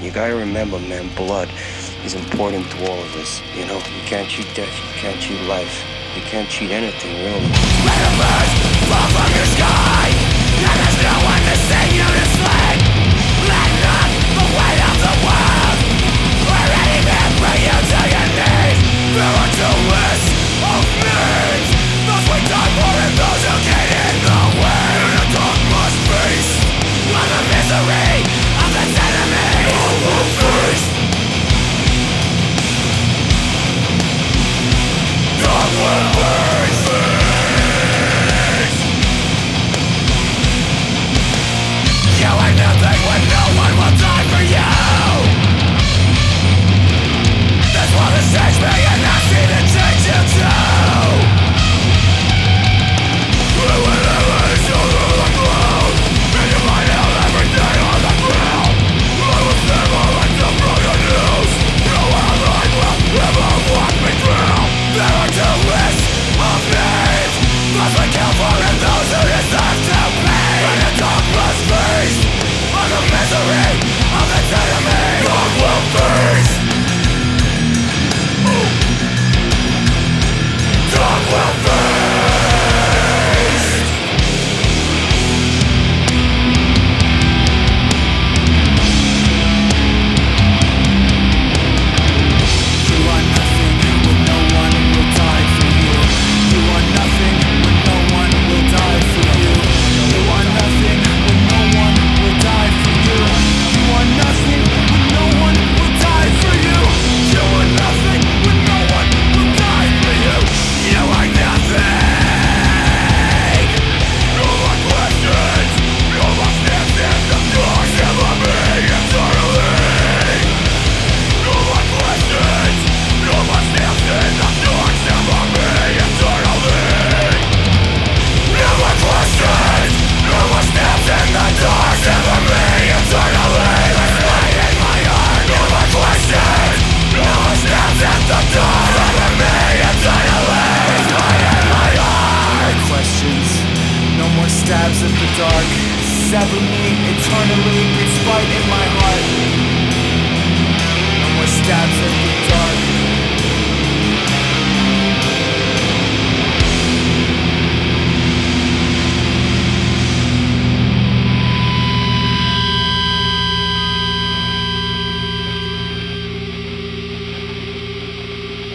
You gotta remember, man, blood is important to all of us. You know, you can't cheat death, you can't cheat life, you can't cheat anything, really. Let a burst, fall from your sky, Now there's no one to save you to slay. stabs at the dark, sever me eternally.